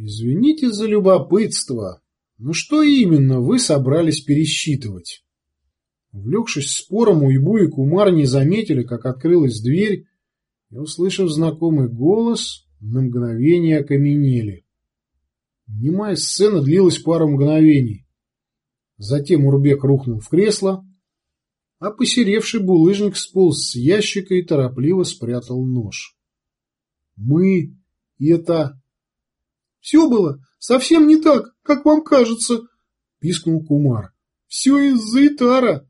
Извините за любопытство, но что именно вы собрались пересчитывать? Увлекшись спором, Уйбу и Кумар не заметили, как открылась дверь, и, услышав знакомый голос, на мгновение окаменели. Немая сцена длилась пару мгновений. Затем Урбек рухнул в кресло, а посеревший булыжник сполз с ящика и торопливо спрятал нож. «Мы... это...» «Все было совсем не так, как вам кажется», — пискнул Кумар. «Все из-за Итара».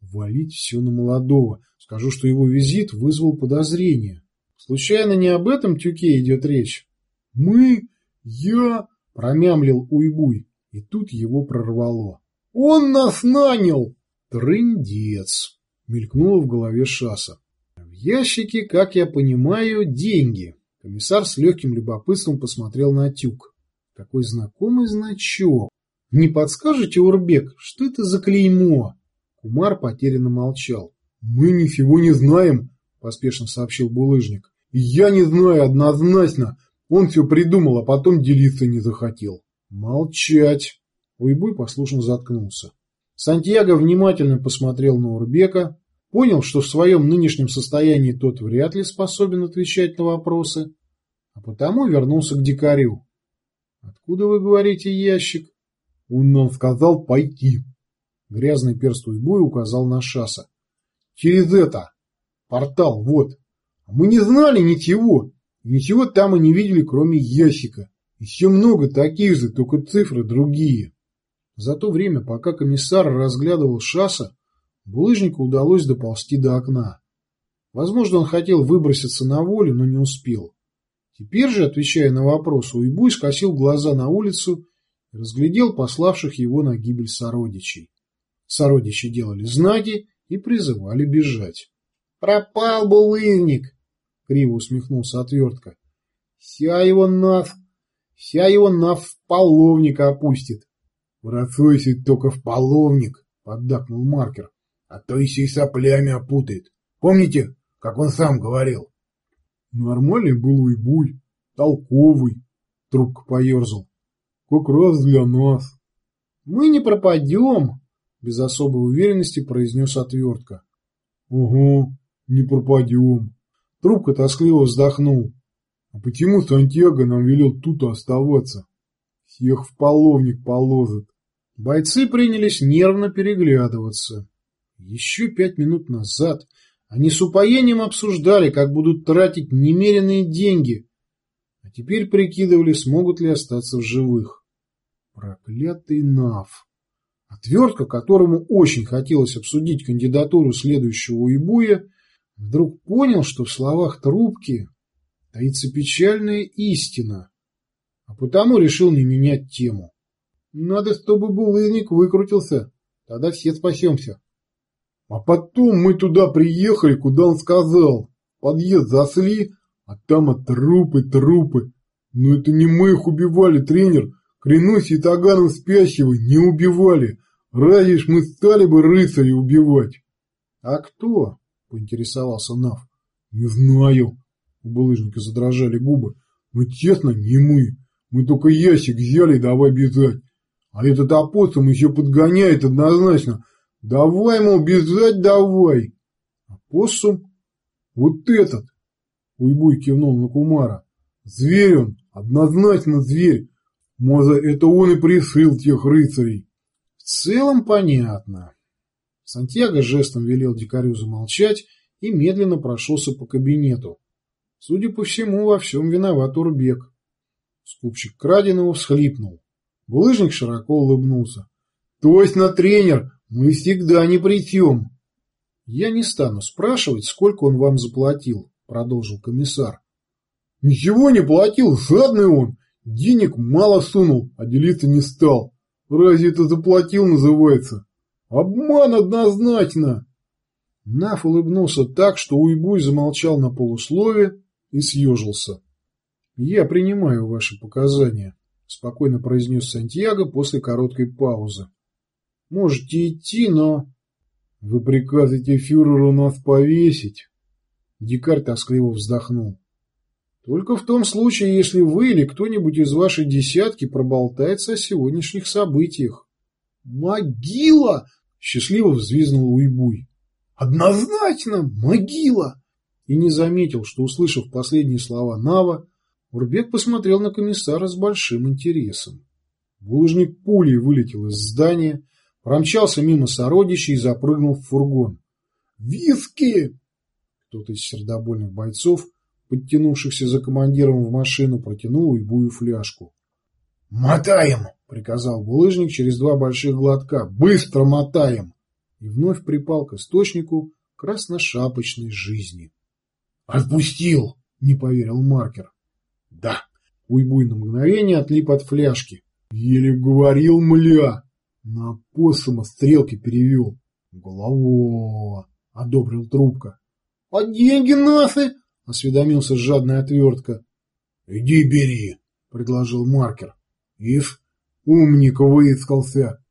Валить все на молодого. Скажу, что его визит вызвал подозрение. Случайно не об этом тюке идет речь? «Мы... я...» — промямлил Уйбуй, и тут его прорвало. «Он нас нанял!» «Трындец!» — мелькнуло в голове Шаса. «В ящике, как я понимаю, деньги». Комиссар с легким любопытством посмотрел на тюк. Какой знакомый значок. «Не подскажете, Урбек, что это за клеймо?» Кумар потерянно молчал. «Мы ничего не знаем», — поспешно сообщил булыжник. «Я не знаю однозначно. Он все придумал, а потом делиться не захотел». «Молчать!» Уйбуй послушно заткнулся. Сантьяго внимательно посмотрел на Урбека, понял, что в своем нынешнем состоянии тот вряд ли способен отвечать на вопросы, а потому вернулся к дикарю. «Откуда вы говорите ящик?» «Он нам сказал пойти». Грязный перст Уйбуй указал на шасса. «Через это! Портал, вот! Мы не знали ничего, ничего там и не видели, кроме ящика. Еще много таких же, только цифры другие». За то время, пока комиссар разглядывал шасса, булыжнику удалось доползти до окна. Возможно, он хотел выброситься на волю, но не успел. Теперь же, отвечая на вопрос, Уйбуй скосил глаза на улицу и разглядел пославших его на гибель сородичей. Сородичи делали знаки и призывали бежать. «Пропал булыжник!» — криво усмехнулся отвертка. «Вся его нав... Вся его нав в половника опустит!» «Бросайся только в половник!» — поддакнул маркер. «А то еще и соплями опутает. Помните, как он сам говорил?» Нормальный был уйбуй, толковый, трубка поерзал. Как раз для нас. «Мы не пропадем!» — без особой уверенности произнес отвертка. «Угу, не пропадем!» Трубка тоскливо вздохнул. «А почему Сантьяго нам велел тут оставаться? Всех в половник положит!» Бойцы принялись нервно переглядываться. Еще пять минут назад они с упоением обсуждали, как будут тратить немеренные деньги, а теперь прикидывали, смогут ли остаться в живых. Проклятый Нав! Отвертка, которому очень хотелось обсудить кандидатуру следующего уебуя, вдруг понял, что в словах трубки таится печальная истина, а потому решил не менять тему. Надо, чтобы булыжник выкрутился. Тогда все спасемся. А потом мы туда приехали, куда он сказал. Подъезд засли, а там от трупы, трупы. Но это не мы их убивали, тренер. Клянусь и таганом спящего не убивали. Разве ж мы стали бы рыцаря убивать? А кто? Поинтересовался Нав. Не знаю. У булыжника задрожали губы. Но честно, не мы. Мы только ящик взяли давай бежать. А этот апостол еще подгоняет однозначно. Давай, мол, бежать давай. Апоссум? Вот этот. Уйбуй кивнул на Кумара. Зверь он, однозначно зверь. Может, это он и пришил тех рыцарей. В целом понятно. Сантьяго жестом велел дикарю замолчать и медленно прошелся по кабинету. Судя по всему, во всем виноват Урбек. Скупщик краденого всхлипнул. Булыжник широко улыбнулся. «Точно, тренер, мы всегда не притем». «Я не стану спрашивать, сколько он вам заплатил», — продолжил комиссар. «Ничего не платил, жадный он. Денег мало сунул, а делиться не стал. Разве это заплатил называется? Обман однозначно!» Наф улыбнулся так, что Уйбуй замолчал на полуслове и съежился. «Я принимаю ваши показания», спокойно произнес Сантьяго после короткой паузы. Можете идти, но... Вы приказываете фюреру нас повесить? Дикарь тоскливо вздохнул. Только в том случае, если вы или кто-нибудь из вашей десятки проболтается о сегодняшних событиях. «Могила!» — счастливо взвизнул Уйбуй. «Однозначно могила!» И не заметил, что, услышав последние слова Нава, Урбек посмотрел на комиссара с большим интересом. Булыжник пулей вылетел из здания, промчался мимо сородичей и запрыгнул в фургон. «Виски!» Кто-то из сердобольных бойцов, подтянувшихся за командиром в машину, протянул уйбую фляжку. «Мотаем!» — приказал булыжник через два больших глотка. «Быстро мотаем!» И вновь припал к источнику красношапочной жизни. «Отпустил!» — не поверил маркер. «Да!» — уйбуй на мгновение отлип от фляжки. «Еле говорил, мля!» На посома стрелки перевел. «Голова!» — одобрил трубка. «А деньги наши?» — осведомился жадная отвертка. «Иди бери!» — предложил маркер. «Ишь, умник выискался!»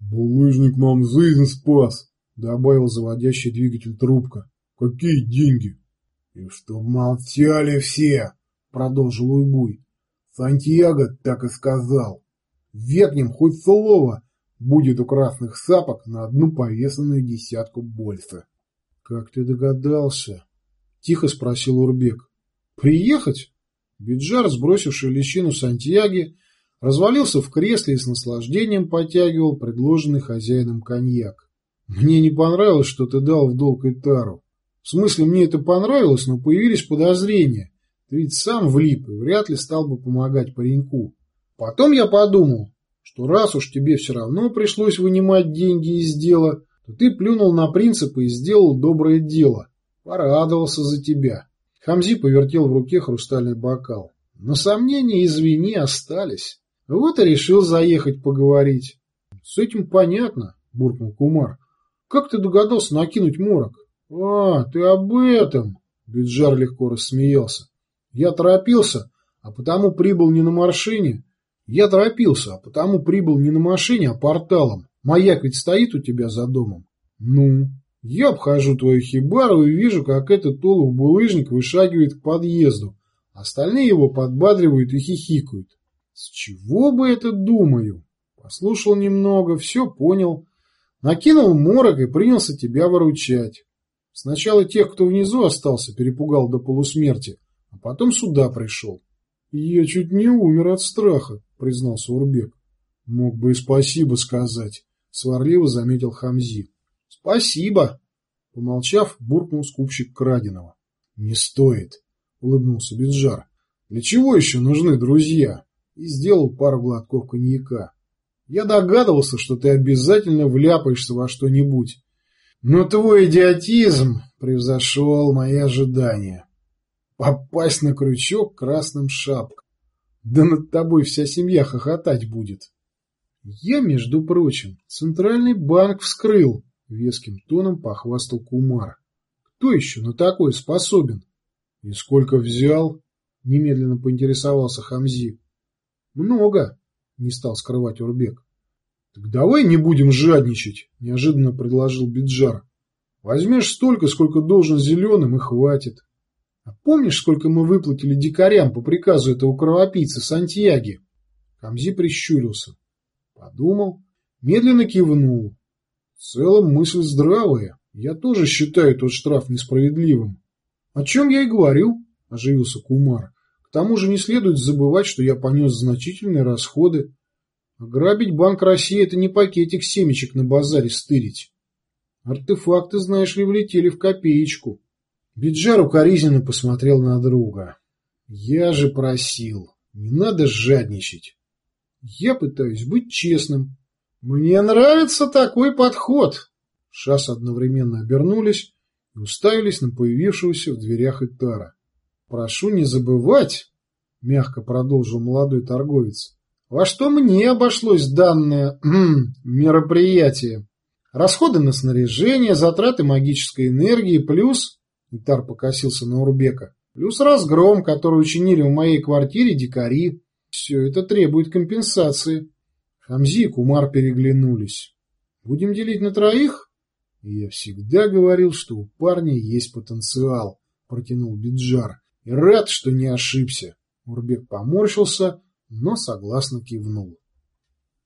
«Булыжник нам жизнь спас!» — добавил заводящий двигатель трубка. «Какие деньги?» «И чтоб молчали все!» — продолжил Уйбуй. «Сантьяго так и сказал. Векнем хоть слово, будет у красных сапок на одну повесанную десятку больше». «Как ты догадался?» — тихо спросил Урбек. «Приехать?» Биджар, сбросивший личину Сантьяги, развалился в кресле и с наслаждением потягивал предложенный хозяином коньяк. «Мне не понравилось, что ты дал в долг Итару. В смысле, мне это понравилось, но появились подозрения. Ты ведь сам влип и вряд ли стал бы помогать пареньку. Потом я подумал, что раз уж тебе все равно пришлось вынимать деньги из дела, то ты плюнул на принципы и сделал доброе дело. Порадовался за тебя. Хамзи повертел в руке хрустальный бокал. Но сомнения, извини, остались. Вот и решил заехать поговорить. С этим понятно, буркнул Кумар. Как ты догадался накинуть морок? А, ты об этом. Биджар легко рассмеялся. Я торопился, а потому прибыл не на машине. Я торопился, а потому прибыл не на машине, а порталом. Маяк ведь стоит у тебя за домом. Ну, я обхожу твою хибару и вижу, как этот олух-булыжник вышагивает к подъезду. Остальные его подбадривают и хихикают. С чего бы это думаю? Послушал немного, все понял. Накинул морок и принялся тебя выручать. Сначала тех, кто внизу остался, перепугал до полусмерти, а потом сюда пришел. Я чуть не умер от страха, признался Урбек. Мог бы и спасибо сказать. Сварливо заметил Хамзи. Спасибо. Помолчав, буркнул скупщик краденого. Не стоит, улыбнулся Биджар. Для чего еще нужны друзья? И сделал пару глотков коньяка. Я догадывался, что ты обязательно вляпаешься во что-нибудь. Но твой идиотизм превзошел мои ожидания. Попасть на крючок красным шапкам. Да над тобой вся семья хохотать будет. Я, между прочим, центральный банк вскрыл, веским тоном похвастал Кумар. Кто еще на такое способен? И сколько взял? Немедленно поинтересовался Хамзи. Много, не стал скрывать Урбек. Так давай не будем жадничать, неожиданно предложил Биджар. Возьмешь столько, сколько должен зеленым, и хватит. А помнишь, сколько мы выплатили дикарям по приказу этого кровопийца Сантьяги? Камзи прищурился. Подумал, медленно кивнул. В целом мысль здравая. Я тоже считаю тот штраф несправедливым. О чем я и говорю, оживился Кумар. К тому же не следует забывать, что я понес значительные расходы. Ограбить Банк России – это не пакетик семечек на базаре стырить. Артефакты, знаешь ли, влетели в копеечку. Биджар укоризненно посмотрел на друга. Я же просил, не надо жадничать. Я пытаюсь быть честным. Мне нравится такой подход. Шас одновременно обернулись и уставились на появившегося в дверях Итара. Прошу не забывать, мягко продолжил молодой торговец, во что мне обошлось данное мероприятие. Расходы на снаряжение, затраты магической энергии, плюс Итар покосился на Урбека. Плюс разгром, который учинили в моей квартире дикари. Все это требует компенсации. Хамзи и Кумар переглянулись. Будем делить на троих? Я всегда говорил, что у парня есть потенциал, протянул Биджар. И рад, что не ошибся. Урбек поморщился, но согласно кивнул.